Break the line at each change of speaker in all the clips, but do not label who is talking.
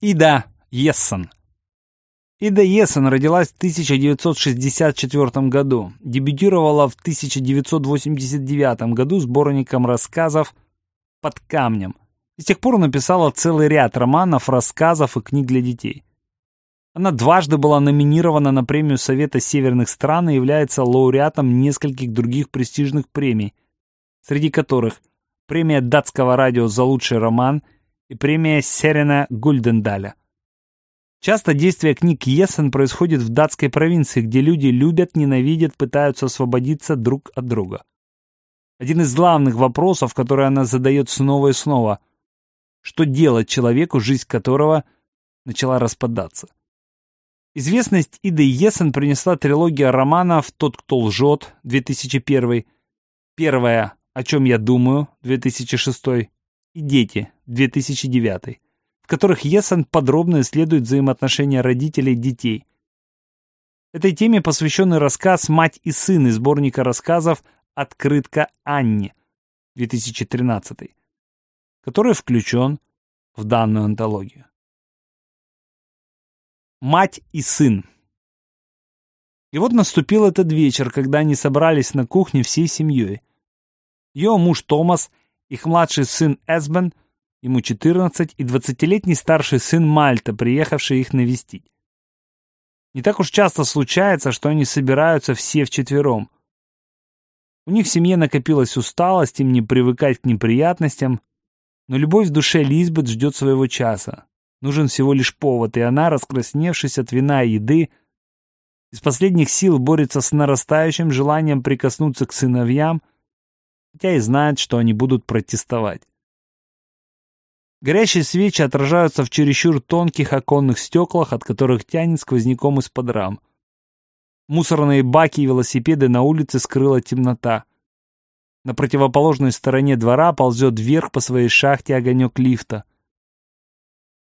Ида Ессен. Ида Ессен родилась в 1964 году, дебютировала в 1989 году сборником рассказов «Под камнем». И с тех пор написала целый ряд романов, рассказов и книг для детей. Она дважды была номинирована на премию Совета Северных стран и является лауреатом нескольких других престижных премий, среди которых премия датского радио за лучший роман – и премия Серена Гульдендаля. Часто действие книг Ессен происходит в датской провинции, где люди любят, ненавидят, пытаются освободиться друг от друга. Один из главных вопросов, который она задает снова и снова, что делать человеку, жизнь которого начала распадаться. Известность Иды Ессен принесла трилогия романов «Тот, кто лжет» 2001, первая «О чем я думаю» 2006 и «Дети» 2009, в которых Ессен подробно исследует взаимоотношения родителей и детей. Этой теме посвященный рассказ «Мать и сын» из сборника рассказов «Открытка Анни» 2013, который включен в данную антологию. Мать и сын. И вот наступил этот вечер, когда они собрались на кухне всей семьей. Ее муж Томас их младший сын Эсбен, ему 14, и 20-летний старший сын Мальта, приехавший их навестить. Не так уж часто случается, что они собираются все вчетвером. У них в семье накопилась усталость, им не привыкать к неприятностям, но любовь в душе Лизбет ждет своего часа. Нужен всего лишь повод, и она, раскрасневшись от вина и еды, из последних сил борется с нарастающим желанием прикоснуться к сыновьям, хотя и знает, что они будут протестовать. Горящие свечи отражаются в чересчур тонких оконных стеклах, от которых тянет сквозняком из-под рам. Мусорные баки и велосипеды на улице скрыла темнота. На противоположной стороне двора ползет вверх по своей шахте огонек лифта.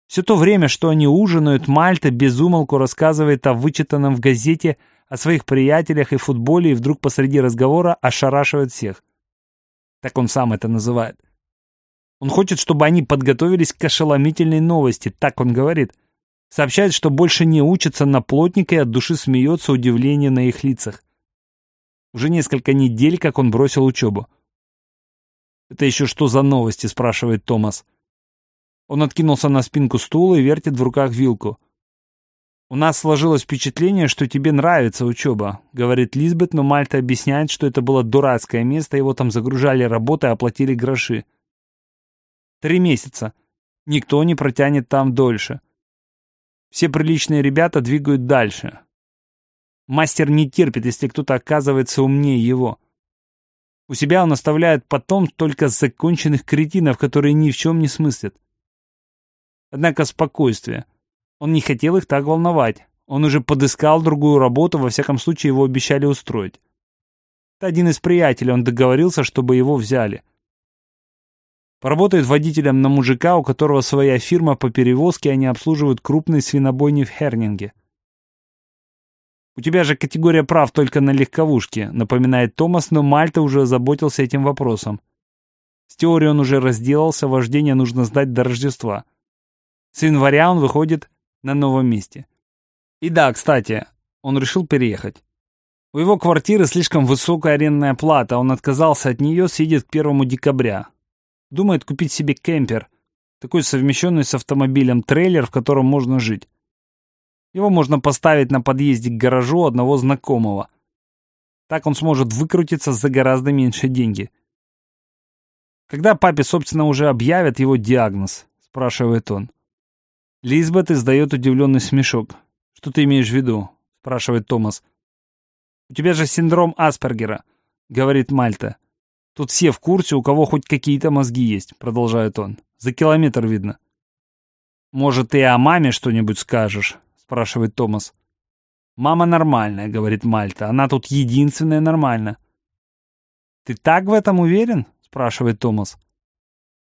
Все то время, что они ужинают, Мальта безумолку рассказывает о вычитанном в газете, о своих приятелях и футболе, и вдруг посреди разговора ошарашивает всех так он сам это называет. Он хочет, чтобы они подготовились к ошеломительной новости, так он говорит. Сообщает, что больше не учатся на плотника и от души смеется удивление на их лицах. Уже несколько недель, как он бросил учебу. «Это еще что за новости?» – спрашивает Томас. Он откинулся на спинку стула и вертит в руках вилку. «У нас сложилось впечатление, что тебе нравится учеба», — говорит Лизбет, но Мальта объясняет, что это было дурацкое место, его там загружали работой, оплатили гроши. Три месяца. Никто не протянет там дольше. Все приличные ребята двигают дальше. Мастер не терпит, если кто-то оказывается умнее его. У себя он оставляет потом только законченных кретинов, которые ни в чем не смыслят. Однако спокойствие — он не хотел их так волновать. Он уже подыскал другую работу, во всяком случае его обещали устроить. Это один из приятелей, он договорился, чтобы его взяли. Поработает водителем на мужика, у которого своя фирма по перевозке, они обслуживают крупные свинобойни в Хернинге. «У тебя же категория прав только на легковушке», напоминает Томас, но Мальта уже озаботился этим вопросом. С теорией он уже разделался, вождение нужно сдать до Рождества. С января он выходит на новом месте. И да, кстати, он решил переехать. У его квартиры слишком высокая арендная плата, он отказался от нее, съедет к первому декабря. Думает купить себе кемпер, такой совмещенный с автомобилем трейлер, в котором можно жить. Его можно поставить на подъезде к гаражу одного знакомого. Так он сможет выкрутиться за гораздо меньше деньги. Когда папе, собственно, уже объявят его диагноз, спрашивает он. Лизбет издает удивленный смешок. «Что ты имеешь в виду?» — спрашивает Томас. «У тебя же синдром Аспергера», — говорит Мальта. «Тут все в курсе, у кого хоть какие-то мозги есть», — продолжает он. «За километр видно». «Может, ты о маме что-нибудь скажешь?» — спрашивает Томас. «Мама нормальная», — говорит Мальта. «Она тут единственная нормальная». «Ты так в этом уверен?» — спрашивает Томас.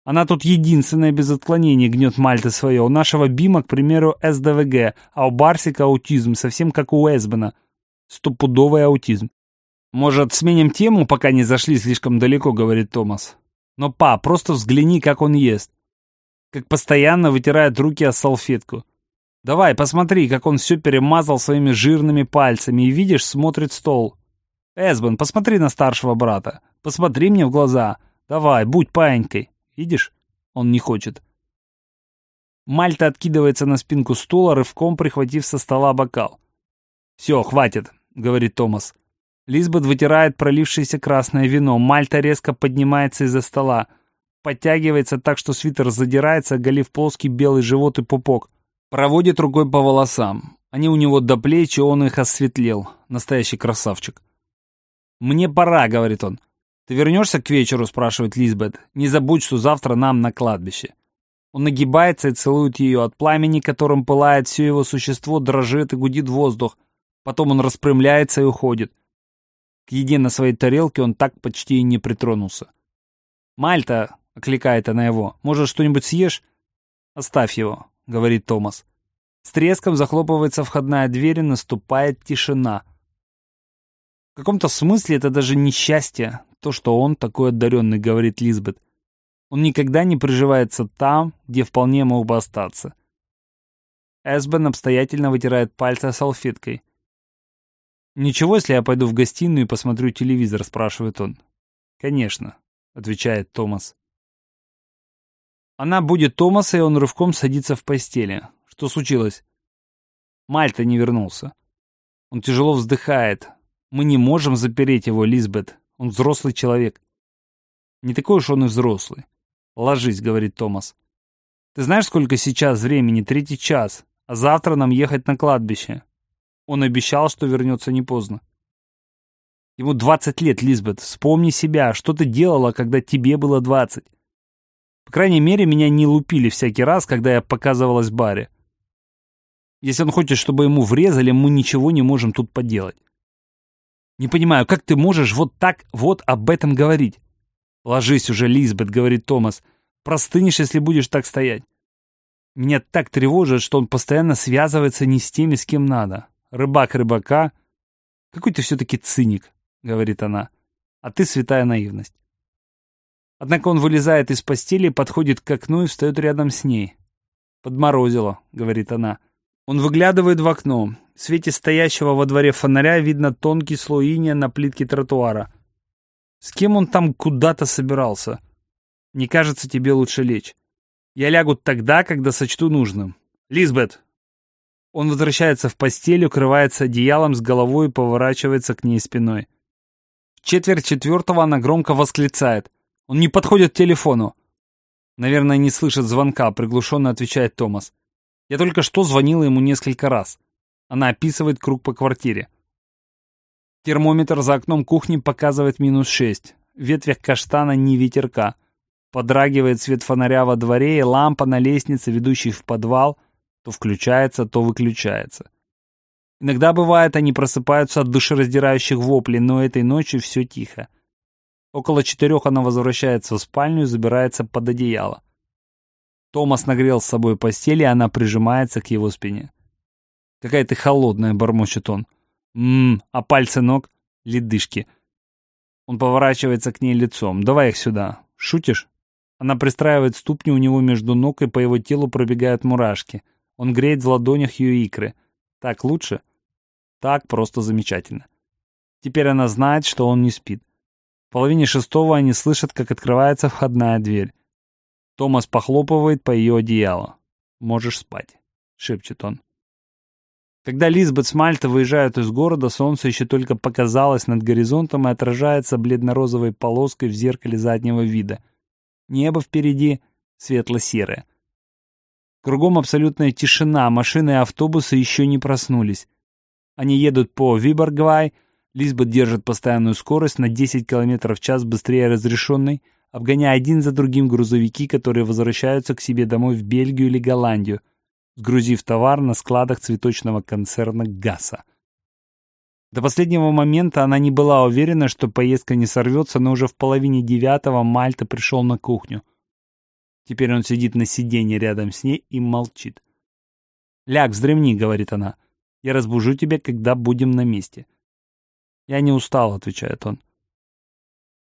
Она тут единственная без отклонений гнет Мальта свое. У нашего Бима, к примеру, СДВГ, а у Барсика аутизм, совсем как у Эсбена. Стопудовый аутизм. «Может, сменим тему, пока не зашли слишком далеко», — говорит Томас. «Но, па, просто взгляни, как он ест». как постоянно вытирает руки о салфетку. Давай, посмотри, как он все перемазал своими жирными пальцами и, видишь, смотрит стол. Эсбен, посмотри на старшего брата. Посмотри мне в глаза. Давай, будь паенькой. Видишь? Он не хочет. Мальта откидывается на спинку стула, рывком прихватив со стола бокал. «Все, хватит», — говорит Томас. Лизбет вытирает пролившееся красное вино. Мальта резко поднимается из-за стола. Подтягивается так, что свитер задирается, оголив плоский белый живот и пупок. Проводит рукой по волосам. Они у него до плеч, и он их осветлел. Настоящий красавчик. «Мне пора», — говорит он. «Ты вернешься к вечеру?» — спрашивает Лизбет. «Не забудь, что завтра нам на кладбище». Он нагибается и целует ее от пламени, которым пылает все его существо, дрожит и гудит воздух. Потом он распрямляется и уходит. К еде на своей тарелке он так почти и не притронулся. «Мальта!» — окликает она его. «Может, что-нибудь съешь?» «Оставь его», — говорит Томас. С треском захлопывается входная дверь и наступает тишина. В каком-то смысле это даже несчастье, то, что он такой одаренный, говорит Лизбет. Он никогда не приживается там, где вполне мог бы остаться. Эсбен обстоятельно вытирает пальцы салфеткой. «Ничего, если я пойду в гостиную и посмотрю телевизор?» — спрашивает он. «Конечно», — отвечает Томас. Она будет Томаса, и он рывком садится в постели. Что случилось? Мальта не вернулся. Он тяжело вздыхает. Мы не можем запереть его, Лизбет. Он взрослый человек. Не такой уж он и взрослый. «Ложись», — говорит Томас. «Ты знаешь, сколько сейчас времени? Третий час. А завтра нам ехать на кладбище. Он обещал, что вернется не поздно». Ему двадцать лет, Лизбет. Вспомни себя. Что ты делала, когда тебе было двадцать? По крайней мере, меня не лупили всякий раз, когда я показывалась в баре. Если он хочет, чтобы ему врезали, мы ничего не можем тут поделать. Не понимаю, как ты можешь вот так вот об этом говорить? «Ложись уже, Лизбет», — говорит Томас. «Простынешь, если будешь так стоять». Меня так тревожит, что он постоянно связывается не с теми, с кем надо. Рыбак рыбака. Какой ты все-таки циник, — говорит она. А ты святая наивность. Однако он вылезает из постели, подходит к окну и встает рядом с ней. «Подморозило», — говорит она. Он выглядывает в окно. В свете стоящего во дворе фонаря видно тонкий слой иния на плитке тротуара. С кем он там куда-то собирался? Не кажется тебе лучше лечь? Я лягу тогда, когда сочту нужным. Лизбет!» Он возвращается в постель, укрывается одеялом с головой и поворачивается к ней спиной. В четверть четвертого она громко восклицает. Он не подходит к телефону. Наверное, не слышит звонка, приглушенно отвечает Томас. Я только что звонила ему несколько раз. Она описывает круг по квартире. Термометр за окном кухни показывает минус шесть. В ветвях каштана ни ветерка. Подрагивает свет фонаря во дворе, и лампа на лестнице, ведущей в подвал, то включается, то выключается. Иногда бывает, они просыпаются от душераздирающих воплей, но этой ночью все тихо. Около четырех она возвращается в спальню и забирается под одеяло. Томас нагрел с собой постель, и она прижимается к его спине. «Какая ты холодная», — бормочет он. Ммм, а пальцы ног? Ледышки. Он поворачивается к ней лицом. Давай их сюда. Шутишь? Она пристраивает ступни у него между ног, и по его телу пробегают мурашки. Он греет в ладонях ее икры. Так лучше? Так просто замечательно. Теперь она знает, что он не спит. В половине шестого они слышат, как открывается входная дверь. Томас похлопывает по ее одеялу. «Можешь спать», — шепчет он. Когда Лизбет с Мальта выезжают из города, солнце еще только показалось над горизонтом и отражается бледно-розовой полоской в зеркале заднего вида. Небо впереди светло-серое. Кругом абсолютная тишина, машины и автобусы еще не проснулись. Они едут по Виборгвай, Лизбет держит постоянную скорость на 10 км в час быстрее разрешенной, обгоняя один за другим грузовики, которые возвращаются к себе домой в Бельгию или Голландию, сгрузив товар на складах цветочного концерна «Гаса». До последнего момента она не была уверена, что поездка не сорвется, но уже в половине девятого Мальта пришел на кухню. Теперь он сидит на сиденье рядом с ней и молчит. «Ляг, вздремни», — говорит она. «Я разбужу тебя, когда будем на месте». «Я не устал», — отвечает он.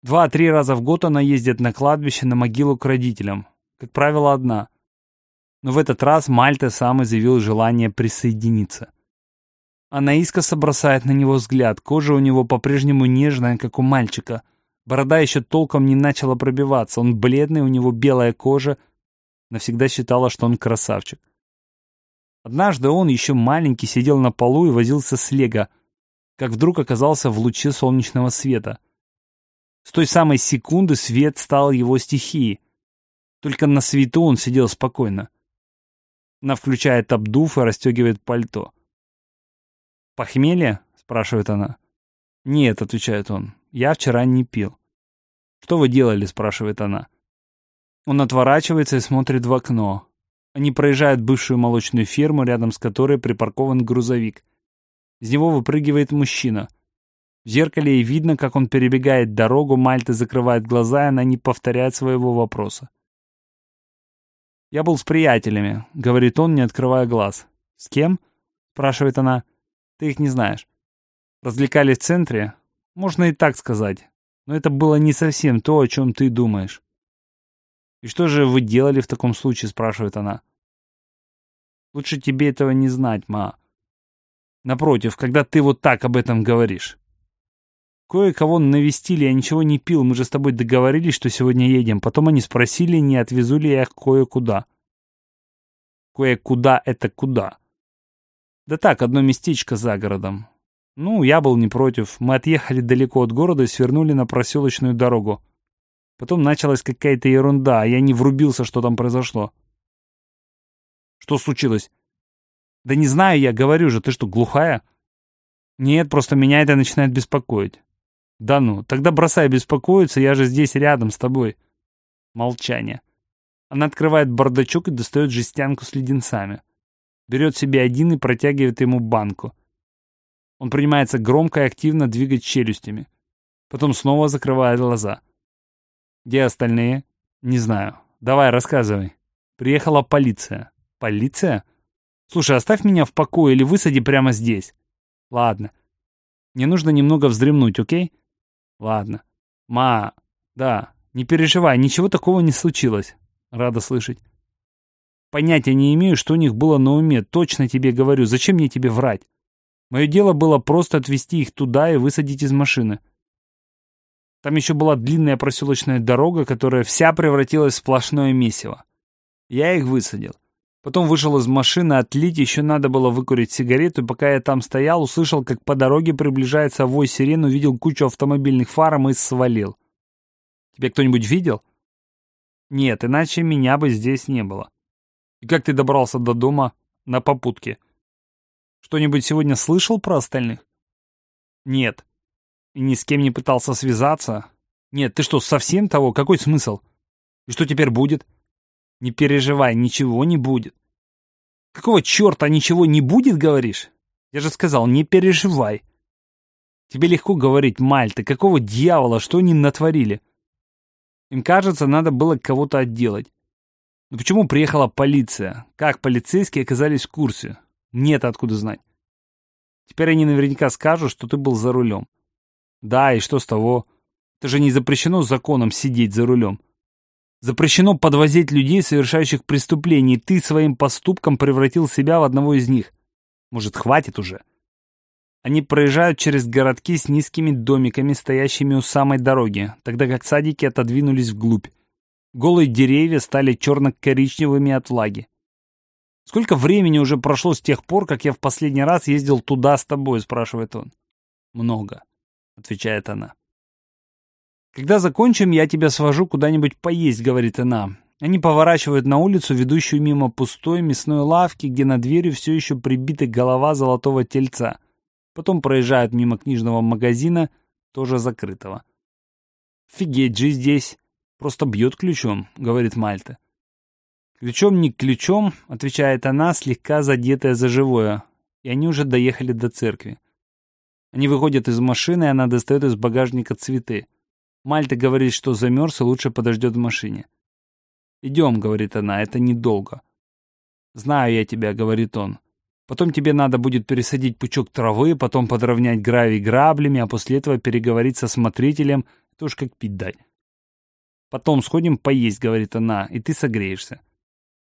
Два-три раза в год она ездит на кладбище на могилу к родителям. Как правило, одна — Но в этот раз Мальта сам изъявил желание присоединиться. Она искоса бросает на него взгляд, кожа у него по-прежнему нежная, как у мальчика. Борода еще толком не начала пробиваться, он бледный, у него белая кожа. Навсегда считала, что он красавчик. Однажды он, еще маленький, сидел на полу и возился с лего, как вдруг оказался в луче солнечного света. С той самой секунды свет стал его стихией. Только на свету он сидел спокойно. Она включает обдув и расстегивает пальто. «Похмелье?» — спрашивает она. «Нет», — отвечает он, — «я вчера не пил». «Что вы делали?» — спрашивает она. Он отворачивается и смотрит в окно. Они проезжают бывшую молочную ферму, рядом с которой припаркован грузовик. Из него выпрыгивает мужчина. В зеркале и видно, как он перебегает дорогу, Мальта закрывает глаза, и она не повторяет своего вопроса. «Я был с приятелями», — говорит он, не открывая глаз. «С кем?» — спрашивает она. Ты их не знаешь. Развлекались в центре? Можно и так сказать. Но это было не совсем то, о чем ты думаешь. «И что же вы делали в таком случае?» — спрашивает она. «Лучше тебе этого не знать, ма. Напротив, когда ты вот так об этом говоришь. Кое-кого навестили, я ничего не пил, мы же с тобой договорились, что сегодня едем. Потом они спросили, не отвезу ли я их кое-куда». «Кое-куда — это куда?» Да так, одно местечко за городом. Ну, я был не против. Мы отъехали далеко от города и свернули на проселочную дорогу. Потом началась какая-то ерунда, а я не врубился, что там произошло. Что случилось? Да не знаю я, говорю же, ты что, глухая? Нет, просто меня это начинает беспокоить. Да ну, тогда бросай беспокоиться, я же здесь рядом с тобой. Молчание. Она открывает бардачок и достает жестянку с леденцами берет себе один и протягивает ему банку. Он принимается громко и активно двигать челюстями. Потом снова закрывает глаза. Где остальные? Не знаю. Давай, рассказывай. Приехала полиция. Полиция? Слушай, оставь меня в покое или высади прямо здесь. Ладно. Мне нужно немного вздремнуть, окей? Ладно. Ма, да, не переживай, ничего такого не случилось. Рада слышать. Понятия не имею, что у них было на уме, точно тебе говорю, зачем мне тебе врать? Мое дело было просто отвезти их туда и высадить из машины. Там еще была длинная проселочная дорога, которая вся превратилась в сплошное месиво. Я их высадил. Потом вышел из машины отлить, еще надо было выкурить сигарету, и пока я там стоял, услышал, как по дороге приближается вой сирен, увидел кучу автомобильных фар и свалил. Тебя кто-нибудь видел? Нет, иначе меня бы здесь не было. И как ты добрался до дома на попутке? Что-нибудь сегодня слышал про остальных? Нет. И ни с кем не пытался связаться? Нет, ты что, совсем того? Какой смысл? И что теперь будет? Не переживай, ничего не будет. Какого черта ничего не будет, говоришь? Я же сказал, не переживай. Тебе легко говорить, Мальта, какого дьявола, что они натворили? Им кажется, надо было кого-то отделать. Но почему приехала полиция? Как полицейские оказались в курсе? Нет, откуда знать. Теперь они наверняка скажут, что ты был за рулем. Да, и что с того? Это же не запрещено законом сидеть за рулем. Запрещено подвозить людей, совершающих преступления, ты своим поступком превратил себя в одного из них. Может, хватит уже? Они проезжают через городки с низкими домиками, стоящими у самой дороги, тогда как садики отодвинулись вглубь. Голые деревья стали черно-коричневыми от влаги. «Сколько времени уже прошло с тех пор, как я в последний раз ездил туда с тобой?» — спрашивает он. «Много», — отвечает она. «Когда закончим, я тебя свожу куда-нибудь поесть», — говорит она. Они поворачивают на улицу, ведущую мимо пустой мясной лавки, где на двери все еще прибита голова золотого тельца. Потом проезжают мимо книжного магазина, тоже закрытого. «Фигеть же здесь!» Просто бьет ключом, говорит Мальта. Ключом не ключом, отвечает она, слегка задетая за живое. И они уже доехали до церкви. Они выходят из машины, и она достает из багажника цветы. Мальта говорит, что замерз и лучше подождет в машине. «Идем», — говорит она, — «это недолго». «Знаю я тебя», — говорит он. «Потом тебе надо будет пересадить пучок травы, потом подровнять гравий граблями, а после этого переговорить со смотрителем, это уж как пить дать». «Потом сходим поесть», — говорит она, — «и ты согреешься».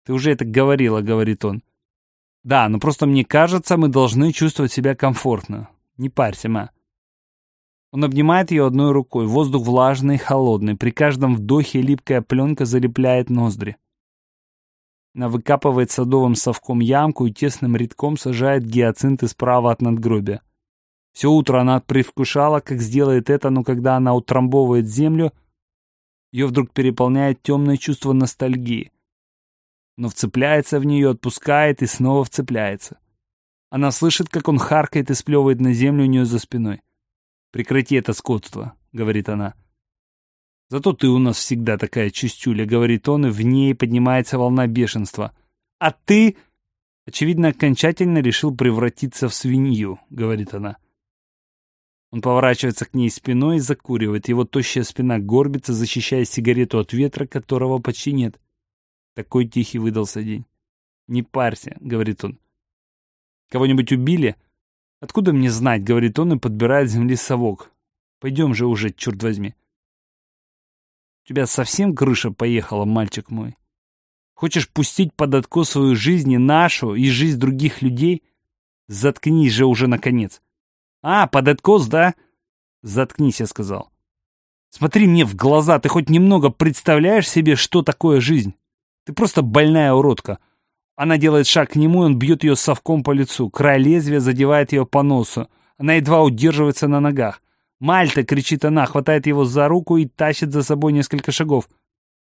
Ты уже это говорила, говорит он. Да, но просто мне кажется, мы должны чувствовать себя комфортно. Не парься, ма. Он обнимает ее одной рукой. Воздух влажный, холодный. При каждом вдохе липкая пленка залепляет ноздри. Она выкапывает садовым совком ямку и тесным рядком сажает гиацинты справа от надгробия. Все утро она предвкушала, как сделает это, но когда она утрамбовывает землю, ее вдруг переполняет темное чувство ностальгии. Но вцепляется в нее, отпускает и снова вцепляется. Она слышит, как он харкает и сплевывает на землю у нее за спиной. «Прекрати это скотство», — говорит она. «Зато ты у нас всегда такая чистюля», — говорит он, и в ней поднимается волна бешенства. «А ты...» Очевидно, окончательно решил превратиться в свинью, — говорит она. Он поворачивается к ней спиной и закуривает. Его тощая спина горбится, защищая сигарету от ветра, которого почти нет. Такой тихий выдался день. «Не парься», — говорит он. «Кого-нибудь убили?» «Откуда мне знать?» — говорит он и подбирает с земли совок. «Пойдем же уже, черт возьми». «У тебя совсем крыша поехала, мальчик мой? Хочешь пустить под откос свою жизнь и нашу, и жизнь других людей? Заткнись же уже, наконец!» «А, под откос, да?» «Заткнись», я сказал. «Смотри мне в глаза, ты хоть немного представляешь себе, что такое жизнь? Ты просто больная уродка». Она делает шаг к нему, и он бьет ее совком по лицу. Край лезвия задевает ее по носу. Она едва удерживается на ногах. «Мальта!» — кричит она, хватает его за руку и тащит за собой несколько шагов.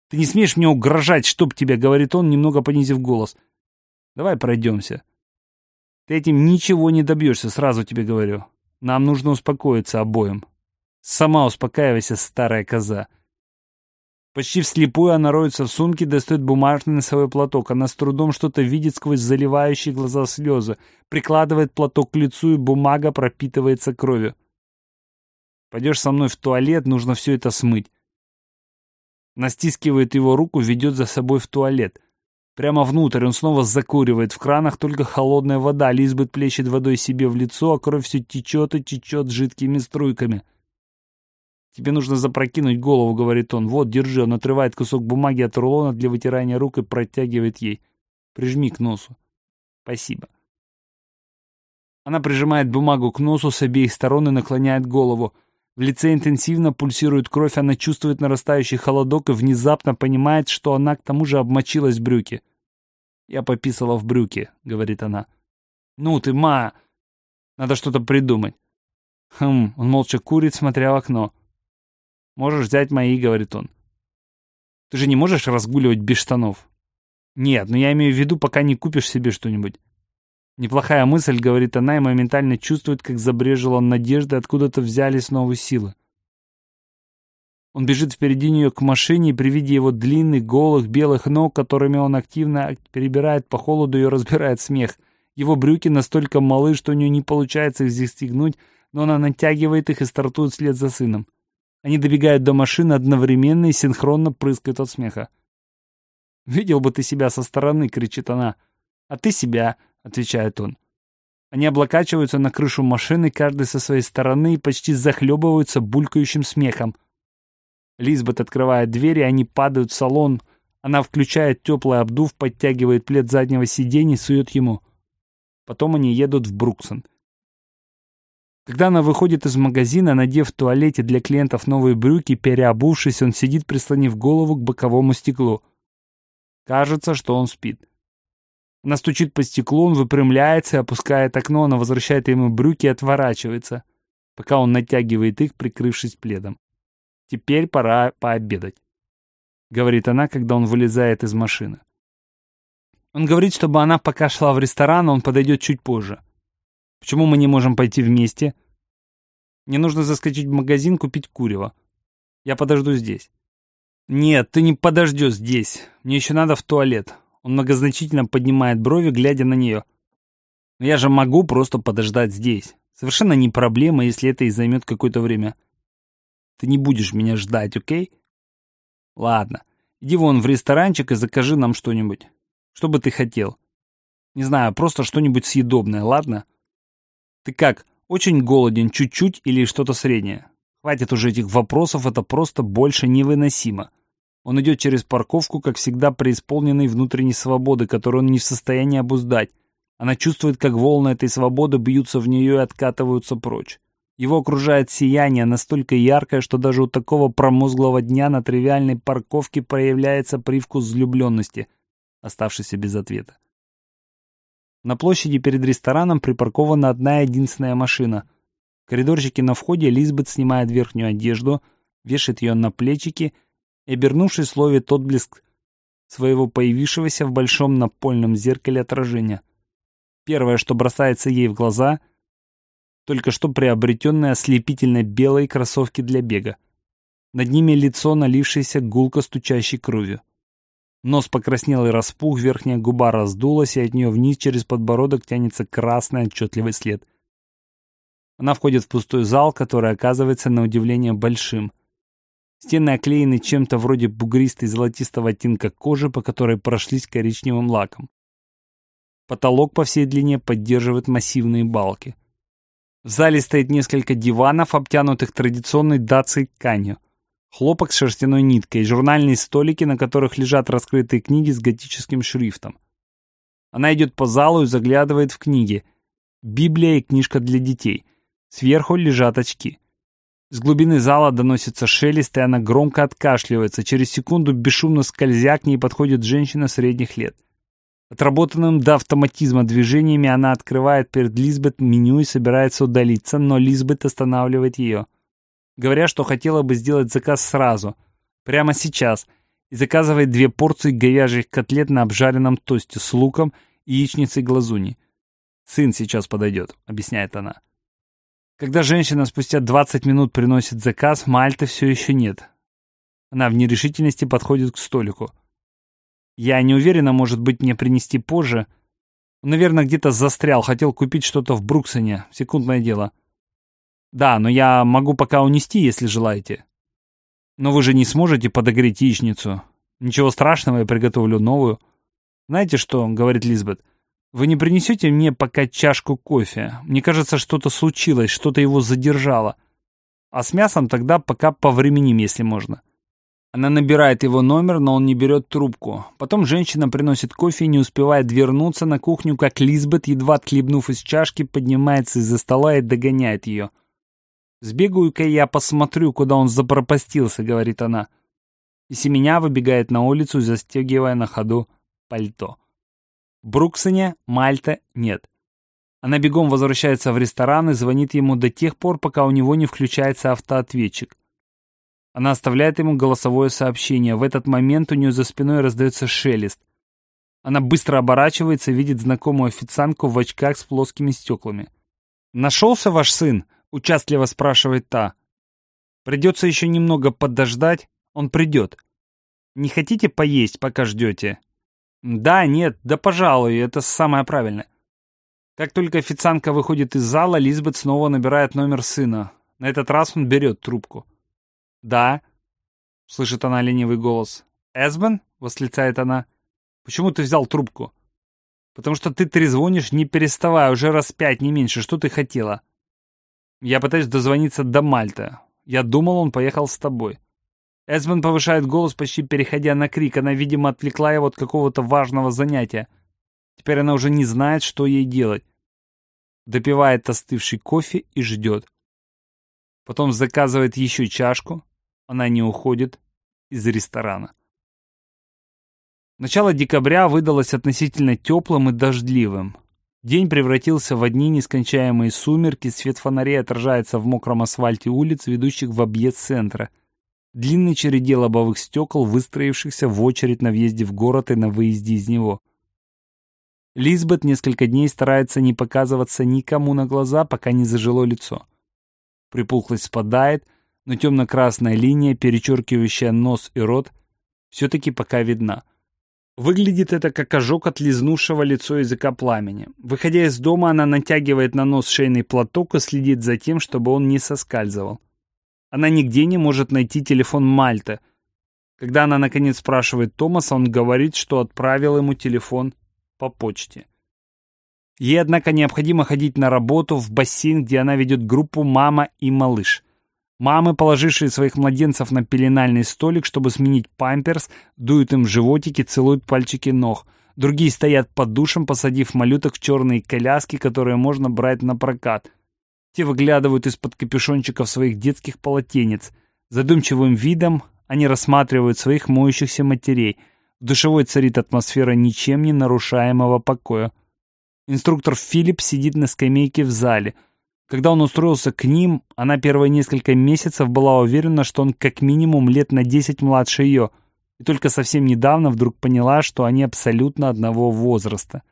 «Ты не смеешь мне угрожать, чтоб тебя!» — говорит он, немного понизив голос. «Давай пройдемся. Ты этим ничего не добьешься, сразу тебе говорю. Нам нужно успокоиться обоим. Сама успокаивайся, старая коза. Почти вслепую она роется в сумке, достает бумажный носовой платок. Она с трудом что-то видит сквозь заливающие глаза слезы. Прикладывает платок к лицу, и бумага пропитывается кровью. Пойдешь со мной в туалет, нужно все это смыть. Настискивает его руку, ведет за собой в туалет. Прямо внутрь он снова закуривает. В кранах только холодная вода. Лизбет плещет водой себе в лицо, а кровь все течет и течет жидкими струйками. «Тебе нужно запрокинуть голову», — говорит он. «Вот, держи». Он отрывает кусок бумаги от рулона для вытирания рук и протягивает ей. «Прижми к носу». «Спасибо». Она прижимает бумагу к носу с обеих сторон и наклоняет голову. В лице интенсивно пульсирует кровь, она чувствует нарастающий холодок и внезапно понимает, что она к тому же обмочилась в брюки. «Я пописала в брюки», — говорит она. «Ну ты, ма! Надо что-то придумать». Хм, он молча курит, смотря в окно. «Можешь взять мои», — говорит он. «Ты же не можешь разгуливать без штанов?» «Нет, но я имею в виду, пока не купишь себе что-нибудь». Неплохая мысль, говорит она, и моментально чувствует, как забрежила надежды, откуда-то взялись новые силы. Он бежит впереди нее к машине, и при виде его длинных, голых, белых ног, которыми он активно перебирает по холоду, ее разбирает смех. Его брюки настолько малы, что у нее не получается их застегнуть, но она натягивает их и стартует вслед за сыном. Они добегают до машины одновременно и синхронно прыскают от смеха. «Видел бы ты себя со стороны!» — кричит она. «А ты себя!» — отвечает он. Они облокачиваются на крышу машины, каждый со своей стороны, и почти захлебываются булькающим смехом. Лизбет открывает дверь, и они падают в салон. Она включает теплый обдув, подтягивает плед заднего сиденья и сует ему. Потом они едут в Бруксон. Когда она выходит из магазина, надев в туалете для клиентов новые брюки, переобувшись, он сидит, прислонив голову к боковому стеклу. Кажется, что он спит. Она стучит по стеклу, он выпрямляется, опускает окно, она возвращает ему брюки и отворачивается, пока он натягивает их, прикрывшись пледом. «Теперь пора пообедать», — говорит она, когда он вылезает из машины. Он говорит, чтобы она пока шла в ресторан, а он подойдет чуть позже. Почему мы не можем пойти вместе? Мне нужно заскочить в магазин, купить курево. Я подожду здесь. Нет, ты не подождешь здесь. Мне еще надо в туалет. Он многозначительно поднимает брови, глядя на нее. Но я же могу просто подождать здесь. Совершенно не проблема, если это и займет какое-то время. Ты не будешь меня ждать, окей? Ладно. Иди вон в ресторанчик и закажи нам что-нибудь. Что бы ты хотел? Не знаю, просто что-нибудь съедобное, ладно? Ты как, очень голоден чуть-чуть или что-то среднее? Хватит уже этих вопросов, это просто больше невыносимо. Он идет через парковку, как всегда преисполненный внутренней свободы, которую он не в состоянии обуздать. Она чувствует, как волны этой свободы бьются в нее и откатываются прочь. Его окружает сияние, настолько яркое, что даже у такого промозглого дня на тривиальной парковке проявляется привкус влюбленности, оставшийся без ответа. На площади перед рестораном припаркована одна единственная машина. В коридорчике на входе Лизбет снимает верхнюю одежду, вешает ее на плечики и, обернувшись, ловит отблеск своего появившегося в большом напольном зеркале отражения. Первое, что бросается ей в глаза — только что приобретенные ослепительно белые кроссовки для бега. Над ними лицо, налившееся гулко стучащей кровью. Нос покраснел и распух, верхняя губа раздулась, и от нее вниз через подбородок тянется красный отчетливый след. Она входит в пустой зал, который оказывается на удивление большим. Стены оклеены чем-то вроде бугристой золотистого оттенка кожи, по которой прошлись коричневым лаком. Потолок по всей длине поддерживает массивные балки. В зале стоит несколько диванов, обтянутых традиционной датской тканью. Хлопок с шерстяной ниткой, журнальные столики, на которых лежат раскрытые книги с готическим шрифтом. Она идет по залу и заглядывает в книги. Библия и книжка для детей. Сверху лежат очки. С глубины зала доносится шелест, и она громко откашливается. Через секунду бесшумно скользя к ней подходит женщина средних лет. Отработанным до автоматизма движениями она открывает перед Лизбет меню и собирается удалиться, но Лизбет останавливает ее. Говоря, что хотела бы сделать заказ сразу, прямо сейчас, и заказывает две порции говяжьих котлет на обжаренном тосте с луком яичницей глазуни. «Сын сейчас подойдет», — объясняет она. Когда женщина спустя 20 минут приносит заказ, Мальты все еще нет. Она в нерешительности подходит к столику. Я не уверена, может быть, мне принести позже. наверное, где-то застрял, хотел купить что-то в Бруксоне. Секундное дело. Да, но я могу пока унести, если желаете. Но вы же не сможете подогреть яичницу. Ничего страшного, я приготовлю новую. Знаете что, говорит Лизбет, вы не принесете мне пока чашку кофе? Мне кажется, что-то случилось, что-то его задержало. А с мясом тогда пока повременим, если можно. Она набирает его номер, но он не берет трубку. Потом женщина приносит кофе и не успевает вернуться на кухню, как Лизбет, едва отхлебнув из чашки, поднимается из-за стола и догоняет ее. «Сбегаю-ка я посмотрю, куда он запропастился», — говорит она. И Семеня выбегает на улицу, застегивая на ходу пальто. В Бруксоне Мальта нет. Она бегом возвращается в ресторан и звонит ему до тех пор, пока у него не включается автоответчик. Она оставляет ему голосовое сообщение. В этот момент у нее за спиной раздается шелест. Она быстро оборачивается, видит знакомую официантку в очках с плоскими стеклами. «Нашелся ваш сын?» — участливо спрашивает та. «Придется еще немного подождать. Он придет. Не хотите поесть, пока ждете?» «Да, нет, да пожалуй, это самое правильное». Как только официантка выходит из зала, Лизбет снова набирает номер сына. На этот раз он берет трубку. «Да», — слышит она ленивый голос. «Эсбен?» — восклицает она. «Почему ты взял трубку?» «Потому что ты трезвонишь, не переставая, уже раз пять, не меньше. Что ты хотела?» «Я пытаюсь дозвониться до Мальта. Я думал, он поехал с тобой». Эсбен повышает голос, почти переходя на крик. Она, видимо, отвлекла его от какого-то важного занятия. Теперь она уже не знает, что ей делать. Допивает остывший кофе и ждет. Потом заказывает еще чашку, она не уходит из ресторана. Начало декабря выдалось относительно теплым и дождливым. День превратился в одни нескончаемые сумерки, свет фонарей отражается в мокром асфальте улиц, ведущих в объезд центра. Длинной череде лобовых стекол, выстроившихся в очередь на въезде в город и на выезде из него. Лизбет несколько дней старается не показываться никому на глаза, пока не зажило лицо. Припухлость спадает, но темно-красная линия, перечеркивающая нос и рот, все-таки пока видна. Выглядит это как ожог от лизнувшего лицо языка пламени. Выходя из дома, она натягивает на нос шейный платок и следит за тем, чтобы он не соскальзывал. Она нигде не может найти телефон Мальты. Когда она, наконец, спрашивает Томаса, он говорит, что отправил ему телефон по почте. Ей, однако, необходимо ходить на работу в бассейн, где она ведет группу «Мама и малыш». Мамы, положившие своих младенцев на пеленальный столик, чтобы сменить памперс, дуют им в животики, целуют пальчики ног. Другие стоят под душем, посадив малюток в черные коляски, которые можно брать на прокат. Те выглядывают из-под капюшончиков своих детских полотенец. Задумчивым видом они рассматривают своих моющихся матерей. В душевой царит атмосфера ничем не нарушаемого покоя. Инструктор Филипп сидит на скамейке в зале — когда он устроился к ним, она первые несколько месяцев была уверена, что он как минимум лет на 10 младше ее, и только совсем недавно вдруг поняла, что они абсолютно одного возраста.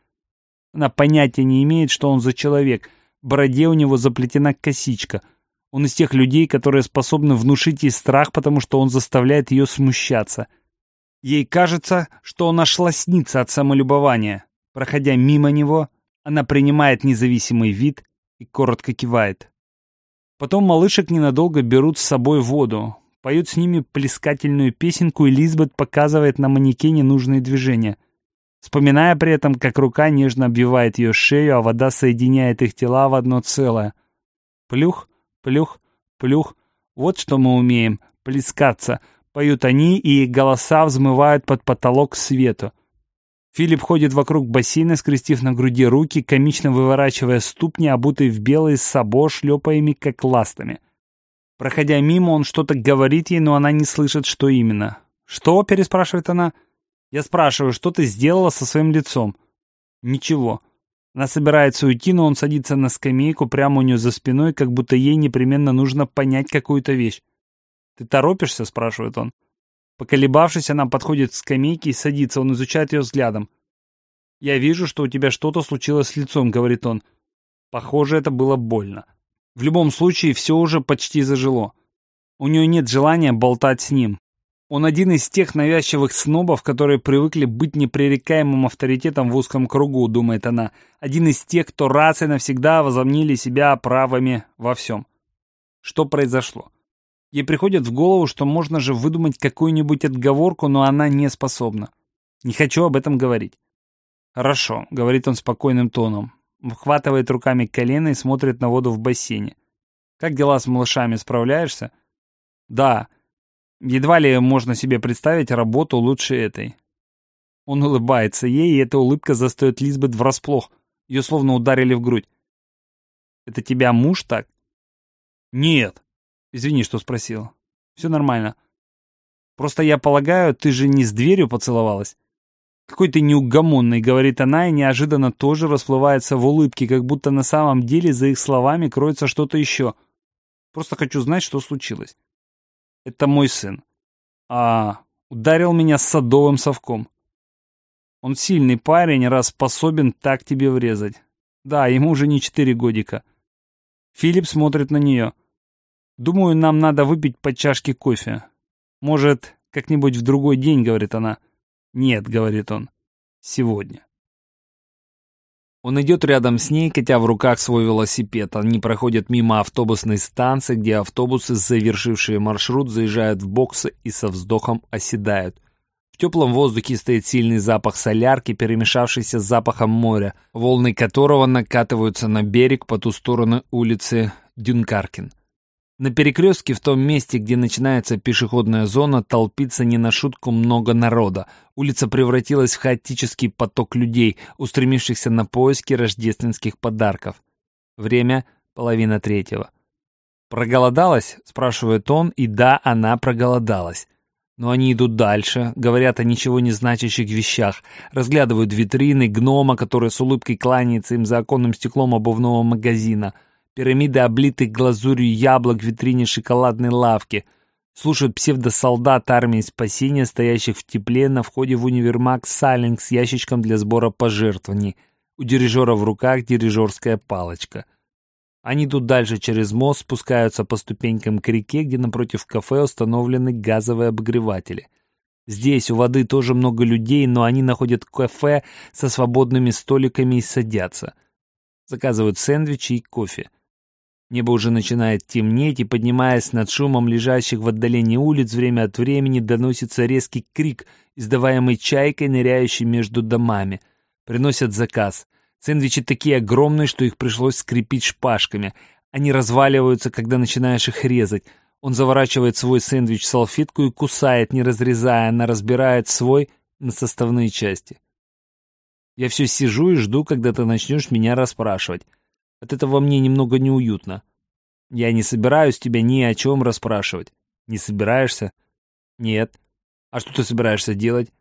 Она понятия не имеет, что он за человек. Бороде у него заплетена косичка. Он из тех людей, которые способны внушить ей страх, потому что он заставляет ее смущаться. Ей кажется, что он аж лоснится от самолюбования. Проходя мимо него, она принимает независимый вид и коротко кивает. Потом малышек ненадолго берут с собой воду, поют с ними плескательную песенку, и Лизбет показывает на манекене нужные движения, вспоминая при этом, как рука нежно обвивает ее шею, а вода соединяет их тела в одно целое. Плюх, плюх, плюх. Вот что мы умеем — плескаться. Поют они, и голоса взмывают под потолок свету. Филипп ходит вокруг бассейна, скрестив на груди руки, комично выворачивая ступни, обутые в белые сабо, шлепая ими, как ластами. Проходя мимо, он что-то говорит ей, но она не слышит, что именно. «Что?» — переспрашивает она. Я спрашиваю, что ты сделала со своим лицом? Ничего. Она собирается уйти, но он садится на скамейку прямо у нее за спиной, как будто ей непременно нужно понять какую-то вещь. «Ты торопишься?» — спрашивает он. Поколебавшись, она подходит к скамейке и садится, он изучает ее взглядом. «Я вижу, что у тебя что-то случилось с лицом», — говорит он. Похоже, это было больно. В любом случае, все уже почти зажило. У нее нет желания болтать с ним. Он один из тех навязчивых снобов, которые привыкли быть непререкаемым авторитетом в узком кругу, думает она. Один из тех, кто раз и навсегда возомнили себя правыми во всем. Что произошло? Ей приходит в голову, что можно же выдумать какую-нибудь отговорку, но она не способна. Не хочу об этом говорить. «Хорошо», — говорит он спокойным тоном. Вхватывает руками колено и смотрит на воду в бассейне. «Как дела с малышами, справляешься?» «Да. Едва ли можно себе представить работу лучше этой». Он улыбается ей, и эта улыбка застает Лизбет врасплох. Ее словно ударили в грудь. «Это тебя муж так?» «Нет», Извини, что спросил. Все нормально. Просто я полагаю, ты же не с дверью поцеловалась? Какой ты неугомонный, говорит она, и неожиданно тоже расплывается в улыбке, как будто на самом деле за их словами кроется что-то еще. Просто хочу знать, что случилось. Это мой сын. А, ударил меня садовым совком. Он сильный парень, раз способен так тебе врезать. Да, ему уже не четыре годика. Филипп смотрит на нее. Думаю, нам надо выпить по чашке кофе. Может, как-нибудь в другой день, говорит она. Нет, говорит он, сегодня. Он идет рядом с ней, катя в руках свой велосипед. Они проходят мимо автобусной станции, где автобусы, завершившие маршрут, заезжают в боксы и со вздохом оседают. В теплом воздухе стоит сильный запах солярки, перемешавшийся с запахом моря, волны которого накатываются на берег по ту сторону улицы Дюнкаркин. На перекрестке в том месте, где начинается пешеходная зона, толпится не на шутку много народа. Улица превратилась в хаотический поток людей, устремившихся на поиски рождественских подарков. Время — половина третьего. «Проголодалась?» — спрашивает он, и да, она проголодалась. Но они идут дальше, говорят о ничего не значащих вещах, разглядывают витрины, гнома, который с улыбкой кланяется им за оконным стеклом обувного магазина — пирамиды облитых глазурью яблок в витрине шоколадной лавки, слушают псевдосолдат армии спасения, стоящих в тепле на входе в универмаг Салинг с ящичком для сбора пожертвований. У дирижера в руках дирижерская палочка. Они идут дальше через мост, спускаются по ступенькам к реке, где напротив кафе установлены газовые обогреватели. Здесь у воды тоже много людей, но они находят кафе со свободными столиками и садятся. Заказывают сэндвичи и кофе. Небо уже начинает темнеть, и, поднимаясь над шумом лежащих в отдалении улиц, время от времени доносится резкий крик, издаваемый чайкой, ныряющей между домами. Приносят заказ. Сэндвичи такие огромные, что их пришлось скрепить шпажками. Они разваливаются, когда начинаешь их резать. Он заворачивает свой сэндвич в салфетку и кусает, не разрезая, она разбирает свой на составные части. Я все сижу и жду, когда ты начнешь меня расспрашивать. От этого мне немного неуютно. Я не собираюсь тебя ни о чем расспрашивать. Не собираешься? Нет. А что ты собираешься делать?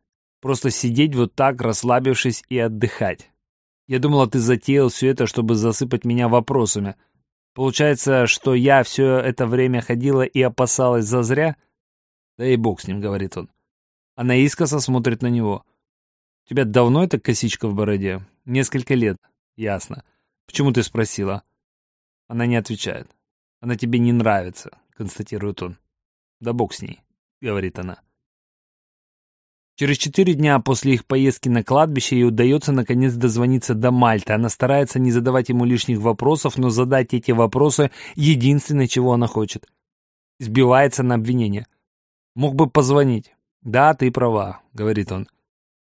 Просто сидеть вот так, расслабившись и отдыхать. Я думала, ты затеял все это, чтобы засыпать меня вопросами. Получается, что я все это время ходила и опасалась зазря? Да и бог с ним, говорит он. Она искоса смотрит на него. У тебя давно эта косичка в бороде? Несколько лет. Ясно. Почему ты спросила? Она не отвечает. Она тебе не нравится, констатирует он. Да бог с ней, говорит она. Через четыре дня после их поездки на кладбище ей удается наконец дозвониться до Мальты. Она старается не задавать ему лишних вопросов, но задать эти вопросы — единственное, чего она хочет. Сбивается на обвинение. «Мог бы позвонить». «Да, ты права», — говорит он.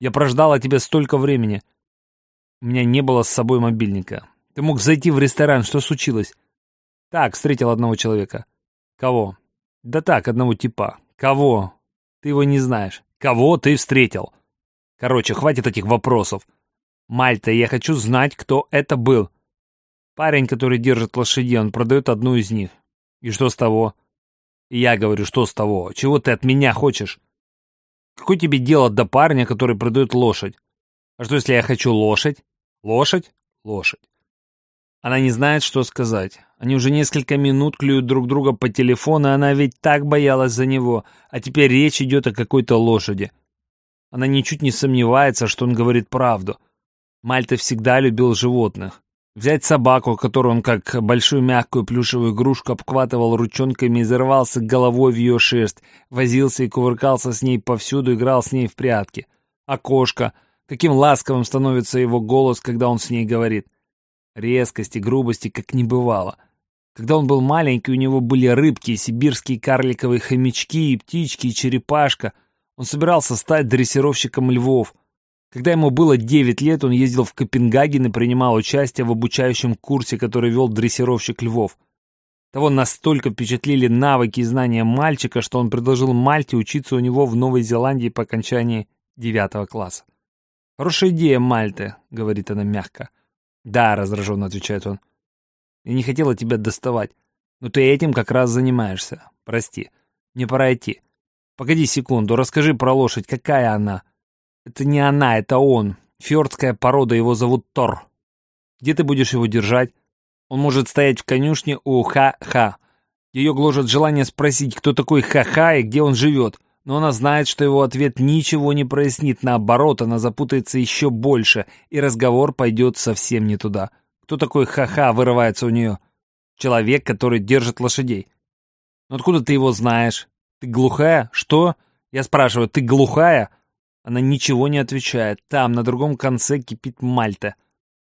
«Я прождала тебя столько времени. У меня не было с собой мобильника. Ты мог зайти в ресторан, что случилось?» «Так, встретил одного человека». «Кого?» «Да так, одного типа». «Кого?» «Ты его не знаешь». Кого ты встретил? Короче, хватит этих вопросов. Мальта, я хочу знать, кто это был. Парень, который держит лошади, он продает одну из них. И что с того? Я говорю, что с того? Чего ты от меня хочешь? Какое тебе дело до парня, который продает лошадь? А что, если я хочу лошадь? Лошадь? Лошадь. Она не знает, что сказать. Они уже несколько минут клюют друг друга по телефону, она ведь так боялась за него, а теперь речь идет о какой-то лошади. Она ничуть не сомневается, что он говорит правду. Мальта всегда любил животных. Взять собаку, которую он как большую мягкую плюшевую игрушку обхватывал ручонками и зарывался головой в ее шерсть, возился и кувыркался с ней повсюду, играл с ней в прятки. А кошка, каким ласковым становится его голос, когда он с ней говорит. Резкости, грубости как не бывало. Когда он был маленький, у него были рыбки, сибирские карликовые хомячки, и птички, и черепашка. Он собирался стать дрессировщиком львов. Когда ему было 9 лет, он ездил в Копенгаген и принимал участие в обучающем курсе, который вел дрессировщик львов. Того настолько впечатлили навыки и знания мальчика, что он предложил Мальте учиться у него в Новой Зеландии по окончании девятого класса. «Хорошая идея, Мальте», — говорит она мягко. «Да», — раздраженно отвечает он. Я не хотела тебя доставать. Но ты этим как раз занимаешься. Прости. Мне пора идти. Погоди секунду, расскажи про лошадь. Какая она? Это не она, это он. Фьордская порода, его зовут Тор. Где ты будешь его держать? Он может стоять в конюшне у Ха-Ха. Ее гложет желание спросить, кто такой Ха-Ха и где он живет. Но она знает, что его ответ ничего не прояснит. Наоборот, она запутается еще больше, и разговор пойдет совсем не туда. Кто такой ха-ха вырывается у нее? Человек, который держит лошадей. Но откуда ты его знаешь? Ты глухая? Что? Я спрашиваю, ты глухая? Она ничего не отвечает. Там, на другом конце, кипит Мальта.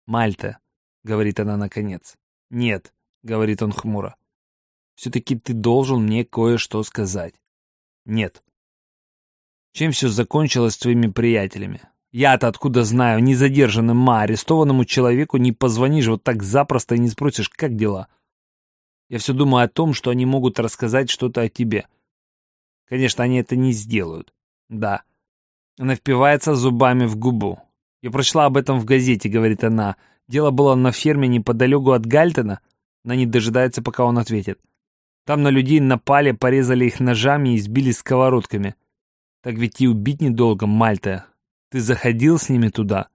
Мальта, говорит она наконец. Нет, говорит он хмуро. Все-таки ты должен мне кое-что сказать. Нет. Чем все закончилось с твоими приятелями? Я-то откуда знаю, незадержанным ма, арестованному человеку не позвонишь вот так запросто и не спросишь, как дела. Я все думаю о том, что они могут рассказать что-то о тебе. Конечно, они это не сделают. Да. Она впивается зубами в губу. Я прочла об этом в газете, говорит она. Дело было на ферме неподалеку от Гальтона. Она не дожидается, пока он ответит. Там на людей напали, порезали их ножами и избили сковородками. Так ведь и убить недолго, Мальта. Ты заходил с ними туда?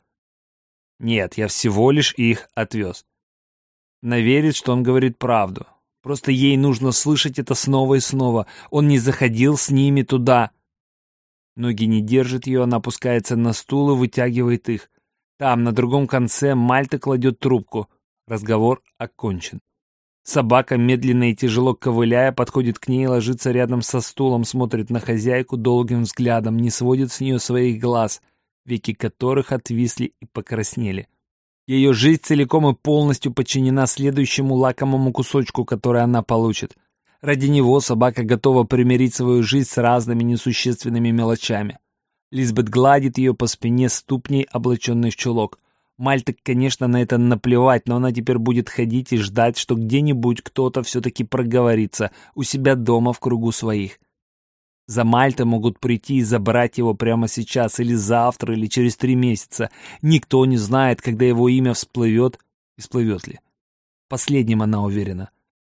Нет, я всего лишь их отвез. Она что он говорит правду. Просто ей нужно слышать это снова и снова. Он не заходил с ними туда. Ноги не держат ее, она опускается на стул и вытягивает их. Там, на другом конце, Мальта кладет трубку. Разговор окончен. Собака, медленно и тяжело ковыляя, подходит к ней и ложится рядом со стулом, смотрит на хозяйку долгим взглядом, не сводит с нее своих глаз — веки которых отвисли и покраснели. Ее жизнь целиком и полностью подчинена следующему лакомому кусочку, который она получит. Ради него собака готова примирить свою жизнь с разными несущественными мелочами. Лизбет гладит ее по спине ступней, облаченной в чулок. Мальте, конечно, на это наплевать, но она теперь будет ходить и ждать, что где-нибудь кто-то все-таки проговорится у себя дома в кругу своих. За Мальтой могут прийти и забрать его прямо сейчас, или завтра, или через три месяца. Никто не знает, когда его имя всплывет и всплывет ли. Последним она уверена.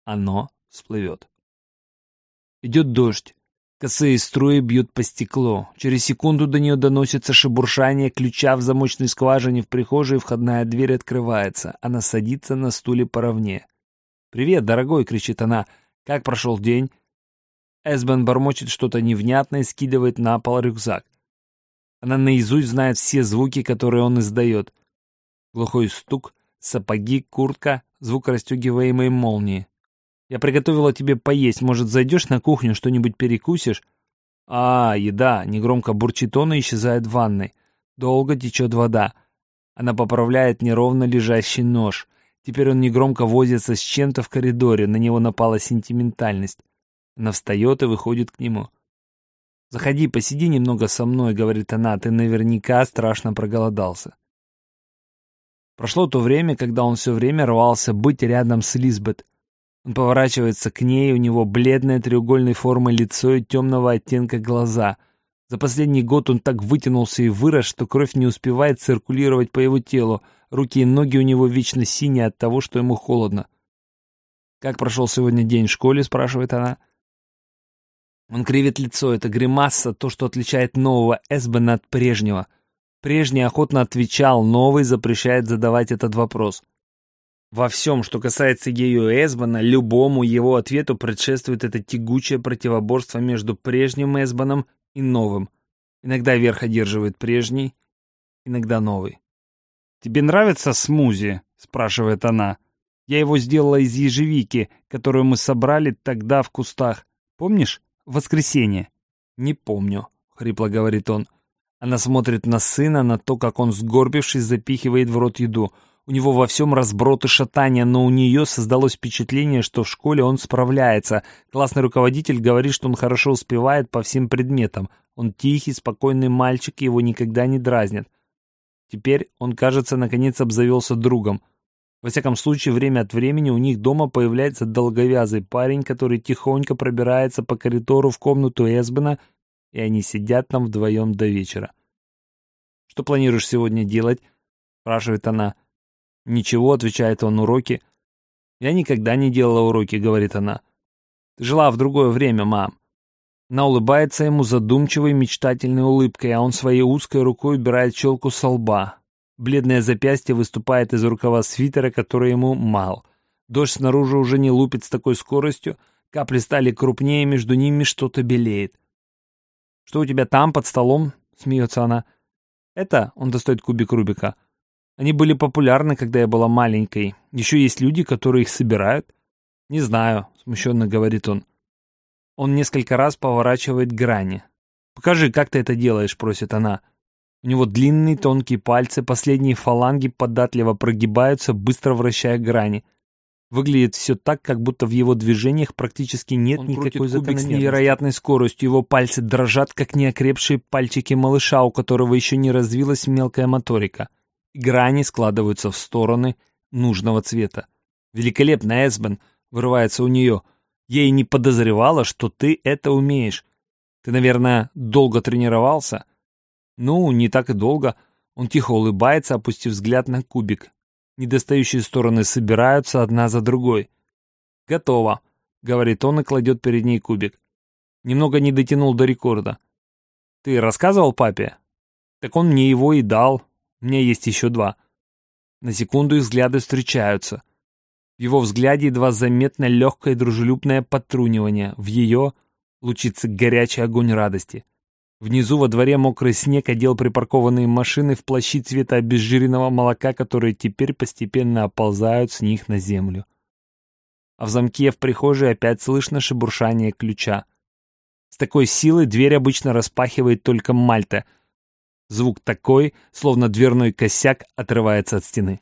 Оно всплывет. Идет дождь. Косые струи бьют по стеклу. Через секунду до нее доносится шебуршание ключа в замочной скважине в прихожей, входная дверь открывается. Она садится на стуле поровнее. «Привет, дорогой!» — кричит она. «Как прошел день?» Эсбен бормочет что-то невнятное скидывает на пол рюкзак. Она наизусть знает все звуки, которые он издает. Глухой стук, сапоги, куртка, звук расстегиваемой молнии. Я приготовила тебе поесть. Может, зайдешь на кухню, что-нибудь перекусишь? А, еда. Негромко бурчит он и исчезает в ванной. Долго течет вода. Она поправляет неровно лежащий нож. Теперь он негромко возится с чем-то в коридоре. На него напала сентиментальность. Она встает и выходит к нему. «Заходи, посиди немного со мной», — говорит она, — «ты наверняка страшно проголодался». Прошло то время, когда он все время рвался быть рядом с Лизбет. Он поворачивается к ней, у него бледное треугольной формы лицо и темного оттенка глаза. За последний год он так вытянулся и вырос, что кровь не успевает циркулировать по его телу. Руки и ноги у него вечно синие от того, что ему холодно. «Как прошел сегодня день в школе?» — спрашивает она. Он кривит лицо. Это гримаса, то, что отличает нового Эсбена от прежнего. Прежний охотно отвечал, новый запрещает задавать этот вопрос. Во всем, что касается Гею Эсбана, любому его ответу предшествует это тягучее противоборство между прежним Эсбаном и новым. Иногда верх одерживает прежний, иногда новый. «Тебе нравится смузи?» — спрашивает она. «Я его сделала из ежевики, которую мы собрали тогда в кустах. Помнишь? В воскресенье». «Не помню», — хрипло говорит он. Она смотрит на сына, на то, как он, сгорбившись, запихивает в рот еду — у него во всем разброд и шатание, но у нее создалось впечатление, что в школе он справляется. Классный руководитель говорит, что он хорошо успевает по всем предметам. Он тихий, спокойный мальчик, его никогда не дразнят. Теперь он, кажется, наконец обзавелся другом. Во всяком случае, время от времени у них дома появляется долговязый парень, который тихонько пробирается по коридору в комнату Эсбена, и они сидят там вдвоем до вечера. «Что планируешь сегодня делать?» — спрашивает она. «Ничего», — отвечает он, — «уроки». «Я никогда не делала уроки», — говорит она. «Ты жила в другое время, мам». Она улыбается ему задумчивой, мечтательной улыбкой, а он своей узкой рукой убирает челку со лба. Бледное запястье выступает из рукава свитера, который ему мал. Дождь снаружи уже не лупит с такой скоростью, капли стали крупнее, между ними что-то белеет. «Что у тебя там, под столом?» — смеется она. «Это...» — он достает кубик Рубика — они были популярны, когда я была маленькой. Еще есть люди, которые их собирают. Не знаю, смущенно говорит он. Он несколько раз поворачивает грани. «Покажи, как ты это делаешь», — просит она. У него длинные тонкие пальцы, последние фаланги податливо прогибаются, быстро вращая грани. Выглядит все так, как будто в его движениях практически нет Он никакой закономерности. с невероятной скоростью. Его пальцы дрожат, как неокрепшие пальчики малыша, у которого еще не развилась мелкая моторика. Грани складываются в стороны нужного цвета. «Великолепно, Эсбен!» — вырывается у нее. «Я и не подозревала, что ты это умеешь. Ты, наверное, долго тренировался?» «Ну, не так и долго». Он тихо улыбается, опустив взгляд на кубик. Недостающие стороны собираются одна за другой. «Готово», — говорит он и кладет перед ней кубик. Немного не дотянул до рекорда. «Ты рассказывал папе?» «Так он мне его и дал. Меня есть еще два. На секунду их взгляды встречаются. В его взгляде едва заметно легкое дружелюбное подтрунивание. В ее лучится горячий огонь радости. Внизу во дворе мокрый снег одел припаркованные машины в плащи цвета обезжиренного молока, которые теперь постепенно оползают с них на землю. А в замке в прихожей опять слышно шебуршание ключа. С такой силой дверь обычно распахивает только Мальта — Звук такой, словно дверной косяк отрывается от стены.